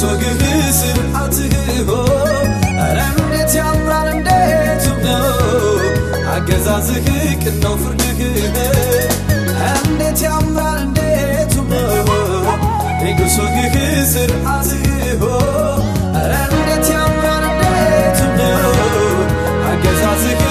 ሞሶግህ ስርዓትህ ኧረ እንዴት ያምራል እንዴት ነው? አገዛዝህ ቅን ነው ፍርድህ እንዴት ያምራል እንዴት ነው? ንጉሶግህ ስርዓትህ ኧረ እንዴት ያምራል እንዴት ነው? አገዛዝህ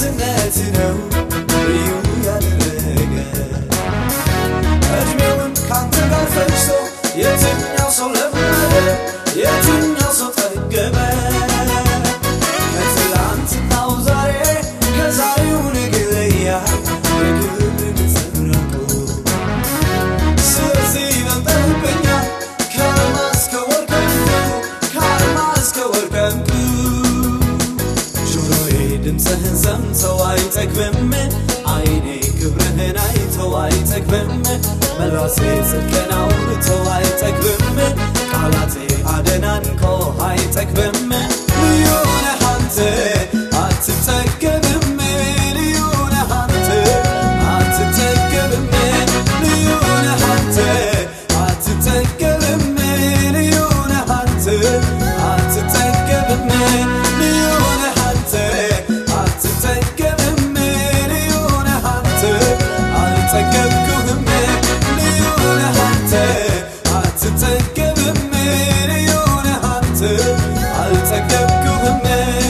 sinnetine. ኣይፀግብም ዓይነይ ክብርህናይተው ኣይፀግብም መላሴ ጽድቀ take up good man.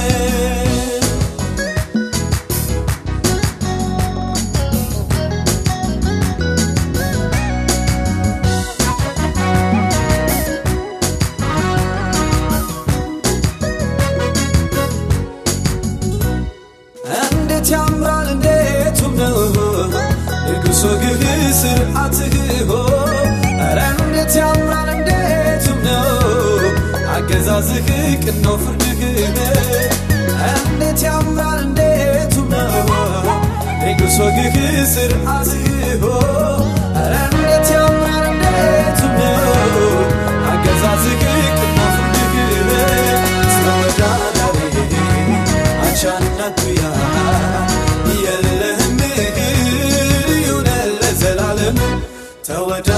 መዓዝህ ቅን ነው ፍርድህ እንዴት ያምራል እንዴቱ ነው ንጉሥ ወግህ ስርዓትህ እንዴት ያምራል እንዴቱ ነው አገዛዝህ ቅን ነው ፍርድህ ስለወዳዳሪ አንቺ አናቱያ የለህም ልዩ ለዘላለም ተወዳ